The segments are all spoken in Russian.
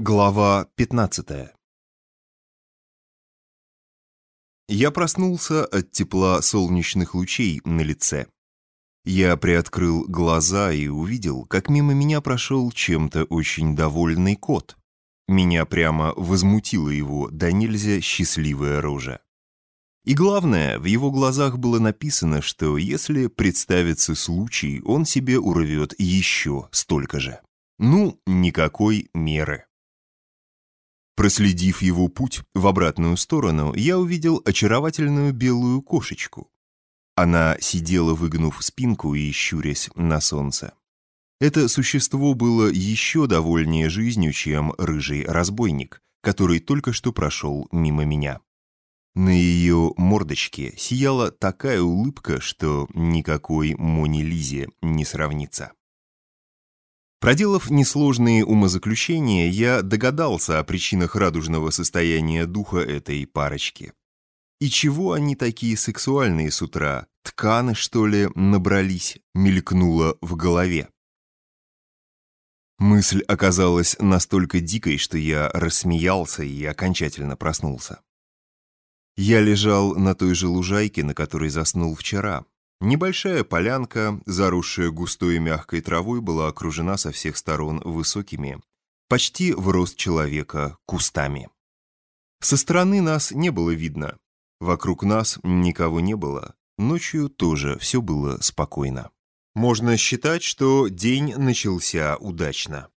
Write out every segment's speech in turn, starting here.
Глава 15 Я проснулся от тепла солнечных лучей на лице. Я приоткрыл глаза и увидел, как мимо меня прошел чем-то очень довольный кот. Меня прямо возмутило его да нельзя счастливая рожа. И главное, в его глазах было написано, что если представится случай, он себе урвет еще столько же. Ну, никакой меры. Проследив его путь в обратную сторону, я увидел очаровательную белую кошечку. Она сидела, выгнув спинку и щурясь на солнце. Это существо было еще довольнее жизнью, чем рыжий разбойник, который только что прошел мимо меня. На ее мордочке сияла такая улыбка, что никакой Мони Лизе не сравнится. Проделав несложные умозаключения, я догадался о причинах радужного состояния духа этой парочки. И чего они такие сексуальные с утра? Тканы, что ли, набрались? Мелькнуло в голове. Мысль оказалась настолько дикой, что я рассмеялся и окончательно проснулся. Я лежал на той же лужайке, на которой заснул вчера. Небольшая полянка, заросшая густой мягкой травой, была окружена со всех сторон высокими, почти в рост человека, кустами. Со стороны нас не было видно. Вокруг нас никого не было. Ночью тоже все было спокойно. Можно считать, что день начался удачно.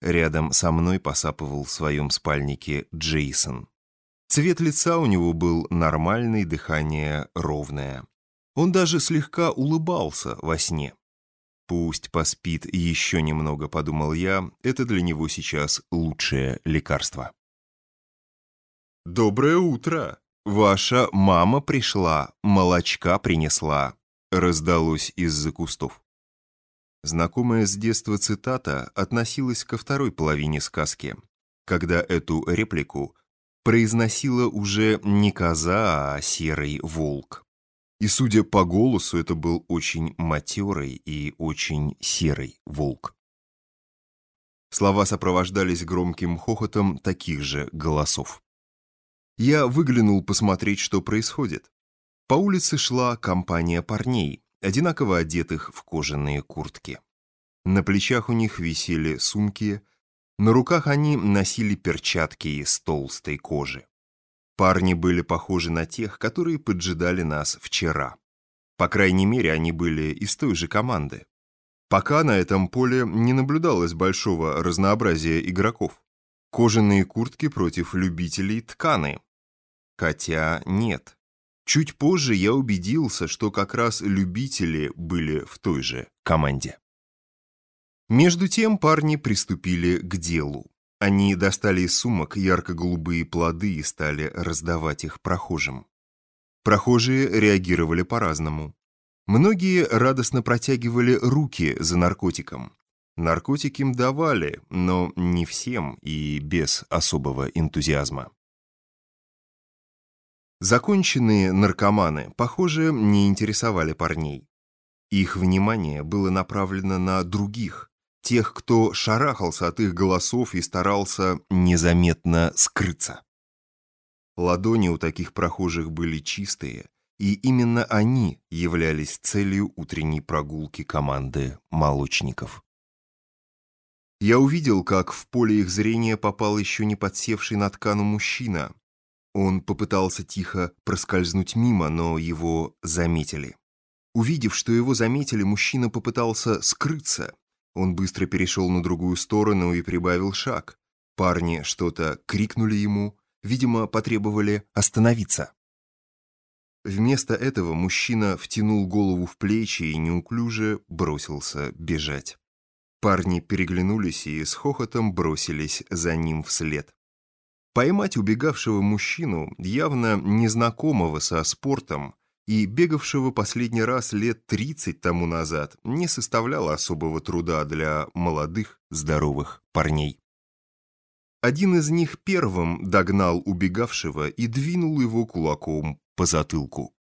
Рядом со мной посапывал в своем спальнике Джейсон. Цвет лица у него был нормальный, дыхание ровное. Он даже слегка улыбался во сне. «Пусть поспит еще немного», — подумал я, — «это для него сейчас лучшее лекарство». «Доброе утро! Ваша мама пришла, молочка принесла», — раздалось из-за кустов. Знакомая с детства цитата относилась ко второй половине сказки, когда эту реплику произносила уже не коза, а серый волк. И, судя по голосу, это был очень матерый и очень серый волк. Слова сопровождались громким хохотом таких же голосов. Я выглянул посмотреть, что происходит. По улице шла компания парней, одинаково одетых в кожаные куртки. На плечах у них висели сумки, на руках они носили перчатки из толстой кожи. Парни были похожи на тех, которые поджидали нас вчера. По крайней мере, они были из той же команды. Пока на этом поле не наблюдалось большого разнообразия игроков. Кожаные куртки против любителей тканы. Хотя нет. Чуть позже я убедился, что как раз любители были в той же команде. Между тем парни приступили к делу. Они достали из сумок ярко-голубые плоды и стали раздавать их прохожим. Прохожие реагировали по-разному. Многие радостно протягивали руки за наркотиком. Наркотики им давали, но не всем и без особого энтузиазма. Законченные наркоманы, похоже, не интересовали парней. Их внимание было направлено на других, тех, кто шарахался от их голосов и старался незаметно скрыться. Ладони у таких прохожих были чистые, и именно они являлись целью утренней прогулки команды молочников. Я увидел, как в поле их зрения попал еще не подсевший на ткану мужчина. Он попытался тихо проскользнуть мимо, но его заметили. Увидев, что его заметили, мужчина попытался скрыться, он быстро перешел на другую сторону и прибавил шаг. Парни что-то крикнули ему, видимо, потребовали остановиться. Вместо этого мужчина втянул голову в плечи и неуклюже бросился бежать. Парни переглянулись и с хохотом бросились за ним вслед. Поймать убегавшего мужчину, явно незнакомого со спортом, и бегавшего последний раз лет 30 тому назад не составляло особого труда для молодых, здоровых парней. Один из них первым догнал убегавшего и двинул его кулаком по затылку.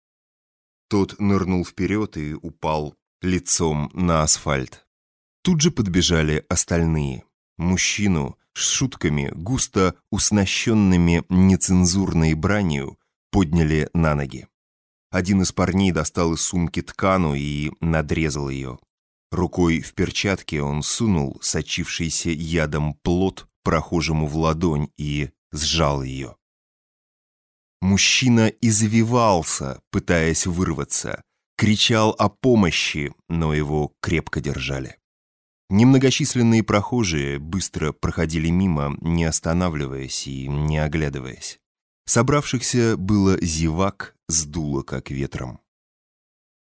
Тот нырнул вперед и упал лицом на асфальт. Тут же подбежали остальные. Мужчину с шутками, густо уснащенными нецензурной бранью, подняли на ноги. Один из парней достал из сумки ткану и надрезал ее. Рукой в перчатке он сунул сочившийся ядом плод прохожему в ладонь и сжал ее. Мужчина извивался, пытаясь вырваться, кричал о помощи, но его крепко держали. Немногочисленные прохожие быстро проходили мимо, не останавливаясь и не оглядываясь. Собравшихся было зевак сдуло как ветром.